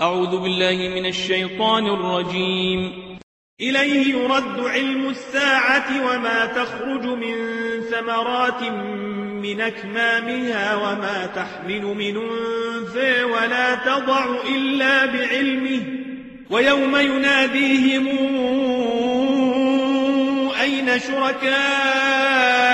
أعوذ بالله من الشيطان الرجيم. إليه يرد علم الساعة وما تخرج من ثمرات من أكمامها وما تحمل من أنثى ولا تضع إلا بعلمه. ويوم يناديهم أين شركائي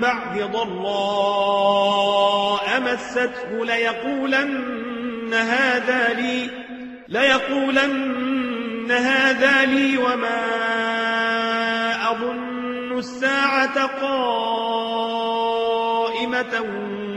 بعد ضراء مسته ليقولن هذا لي ليقولن هذا لي وما أظن الساعة قائمة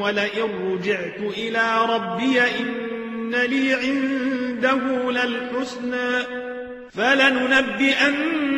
ولئن رجعت إلى ربي إن لي عنده للحسنى فلننبئن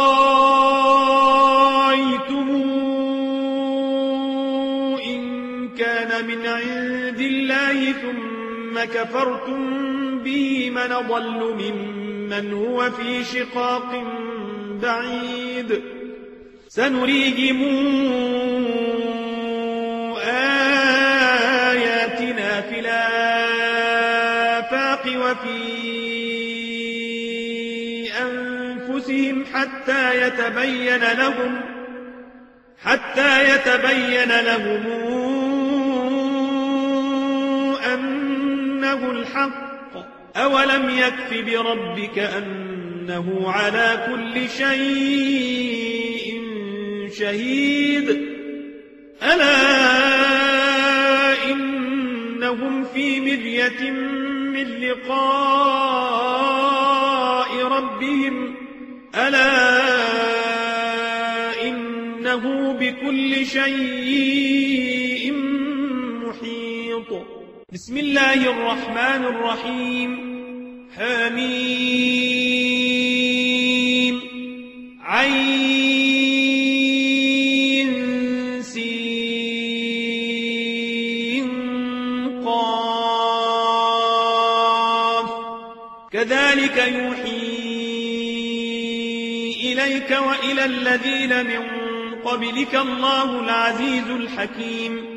كفرتم به من ضل ممن هو في شقاق بعيد. سنريهم آياتنا في الآفاق وفي أنفسهم حتى يتبين لهم حتى يتبين لهم أولم يكف بربك أنه على كل شيء شهيد ألا إنهم في مرية من لقاء ربهم ألا إنه بكل شيء محيط بسم الله الرحمن الرحيم حميم عين سين قاف كذلك يوحي إليك وإلى الذين من قبلك الله العزيز الحكيم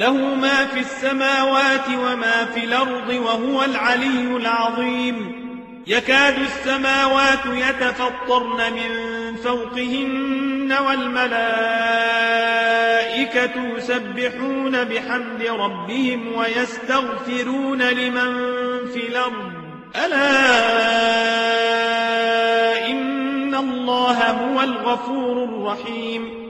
له ما في السماوات وما في الأرض وهو العلي العظيم. يكاد السماوات يتفطرن من فوقهن والملائكة يسبحون بحمد ربهم ويستغفرون لمن في الأرض. ألا إن الله هو الغفور الرحيم.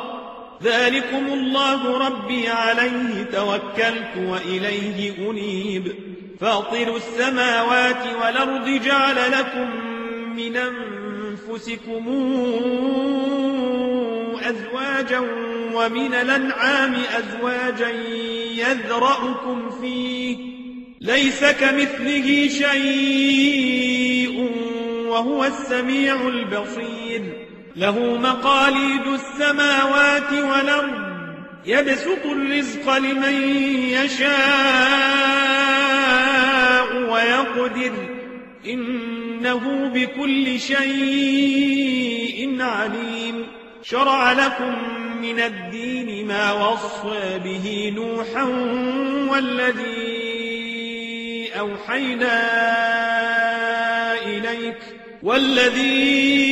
ذلكم الله ربي عليه توكلت وإليه أنيب. فاطر السماوات والأرض جعل لكم من أنفسكم أزواجا ومن الأنعام أزواجا يذرأكم فيه. ليس كمثله شيء وهو السميع البصير. له مقاليد السماوات والأرض يبسط الرزق لمن يشاء ويقدر. إنه بكل شيء عليم. شرع لكم من الدين ما وصى به نوحا والذي أوحينا إليك والذي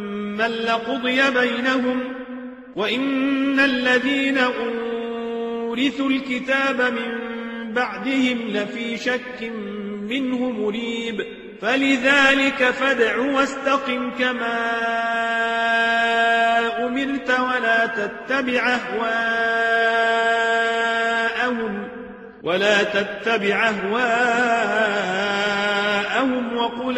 لقضي بينهم وإن الذين أورثوا الكتاب من بعدهم لفي شك منه مريب فلذلك فادع واستقم كما أمرت ولا تتبع أهواءهم ولا تتبع أهواءهم وقل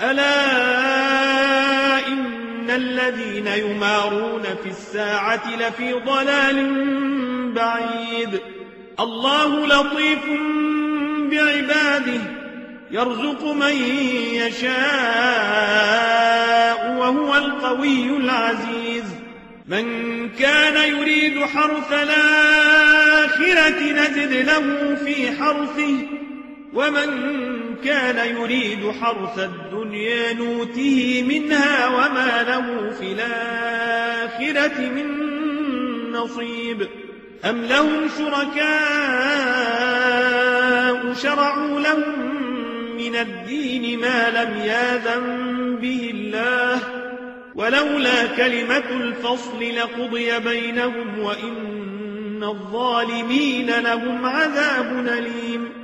ألا إن الذين يمارون في الساعة لفي ضلال بعيد. الله لطيف بعباده يرزق من يشاء وهو القوي العزيز. من كان يريد حرث الآخرة نزد له في حرثه. ومن كان يريد حرث الدنيا نوته منها وما له في الآخرة من نصيب. أم لهم شركاء شرعوا لهم من الدين ما لم ياذن به الله. ولولا كلمة الفصل لقضي بينهم وإن الظالمين لهم عذاب أليم.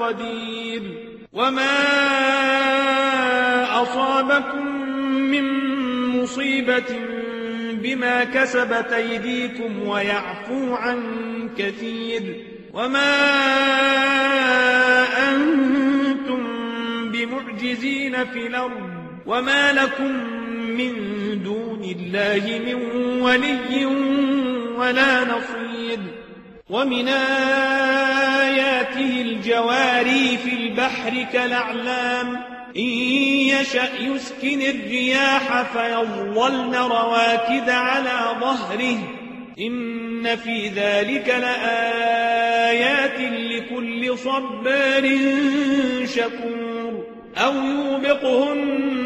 قدير. وما أصابكم من مصيبة بما كسبت أيديكم ويعفو عن كثير. وما أنتم بمعجزين في الأرض. وما لكم من دون الله من ولي ولا نصير. ومن آياته الجواري في البحر كالأعلام إن يشأ يسكن الرياح فيظلن رواكد على ظهره إن في ذلك لآيات لكل صبار شكور أو يوبقهن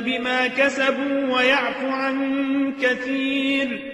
بما كسبوا ويعفو عن كثير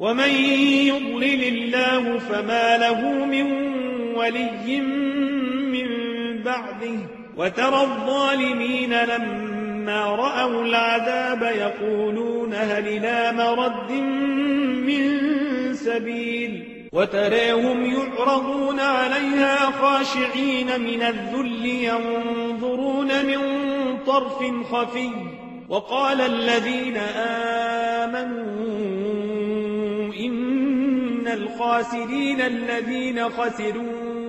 ومن يضلل الله فما له من ولي من بعده وترى الظالمين لما رأوا العذاب يقولون هل إلى مرد من سبيل وتراهم يعرضون عليها خاشعين من الذل ينظرون من طرف خفي وقال الذين آمنوا الخاسرين الذين خسروا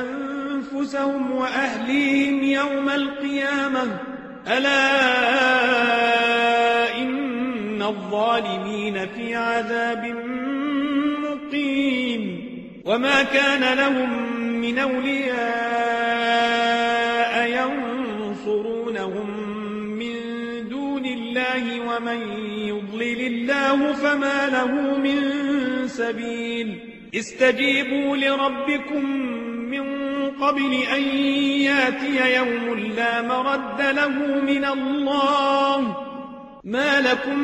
أنفسهم وأهليهم يوم القيامة. ألا إن الظالمين في عذاب مقيم. وما كان لهم من أولياء ينصرونهم الله ومن يضلل الله فما له من سبيل. استجيبوا لربكم من قبل أن ياتي يوم لا مرد له من الله. ما لكم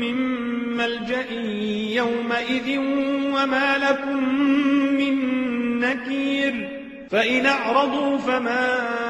من ملجأ يومئذ وما لكم من نكير. فإن أعرضوا فما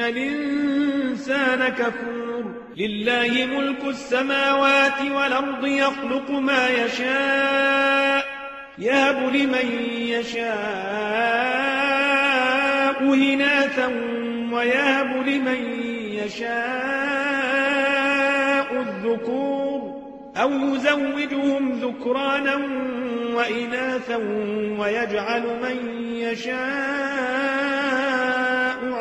الإنسان كفور. لله ملك السماوات والأرض يخلق ما يشاء يهب لمن يشاء هناثا ويهب لمن يشاء الذكور أو يزوجهم ذكرانا وإناثا ويجعل من يشاء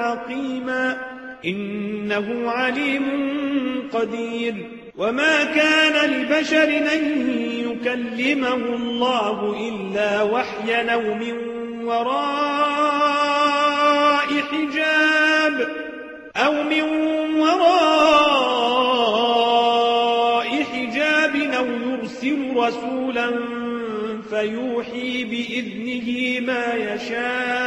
عقيما إنه عليم قدير وما كان لبشر أن يكلمه الله إلا وحيا أو من وراء حجاب أو من وراء حجاب أو يرسل رسولا فيوحي بإذنه ما يشاء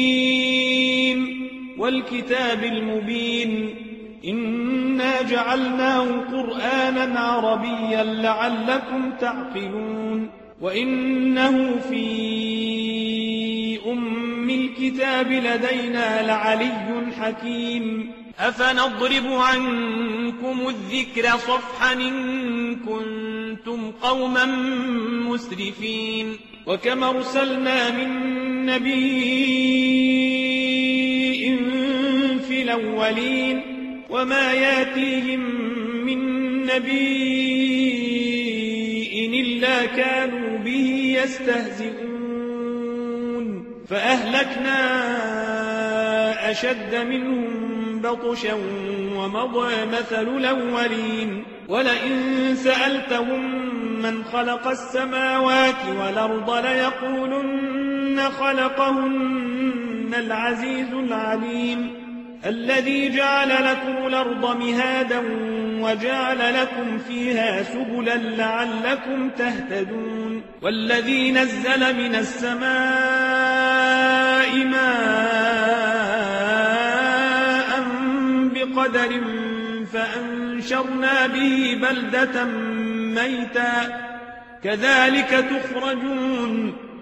والكتاب المبين إنا جعلناه قرآنا عربيا لعلكم تعقلون وإنه في أم الكتاب لدينا لعلي حكيم أفنضرب عنكم الذكر صفحا إن كنتم قوما مسرفين وكما أرسلنا من نبي الأولين وما ياتيهم من نبي إلا كانوا به يستهزئون. فأهلكنا أشد منهم بطشا ومضى مثل الأولين. ولئن سألتهم من خلق السماوات والأرض ليقولن خلقهن العزيز العليم. الذي جعل لكم الأرض مهادا وجعل لكم فيها سبلا لعلكم تهتدون. والذي نزل من السماء ماء بقدر فأنشرنا به بلدة ميتا. كذلك تخرجون.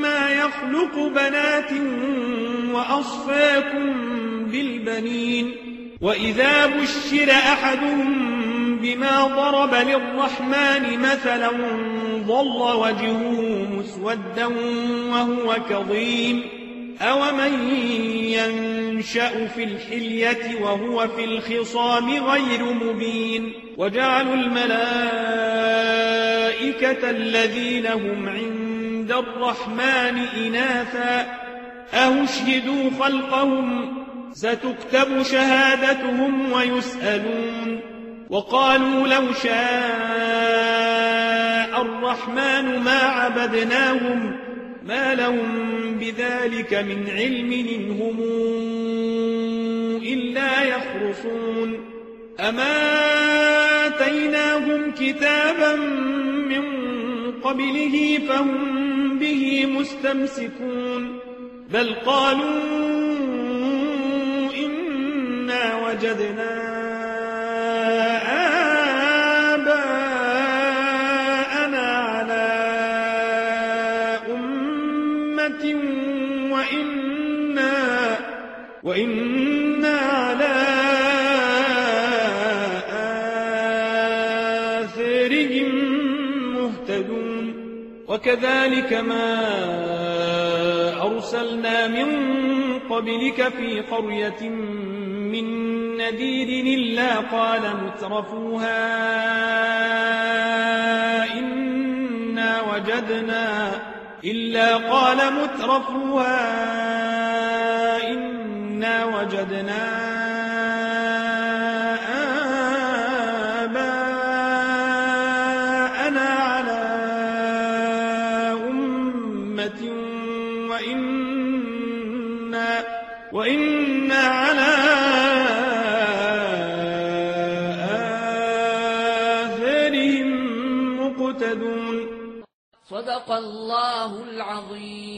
مما يخلق بنات وأصفاكم بالبنين. وإذا بشر أحدهم بما ضرب للرحمن مثلا ظل وجهه مسودا وهو كظيم. أومن ينشأ في الحلية وهو في الخصام غير مبين. وجعلوا الملائكة الذين هم عند الرحمن إناثا. أهشهدوا خلقهم؟ ستكتب شهادتهم ويسألون. وقالوا لو شاء الرحمن ما عبدناهم ما لهم بذلك من علم إنهم إلا يخرصون. أما آتيناهم كتابا من قبله فهم به مستمسكون بل قالوا إنا وجدنا وكذلك ما أرسلنا من قبلك في قرية من نذير إلا قال مترفوها إنا وجدنا إلا قال مترفوها إنا وجدنا الله العظيم.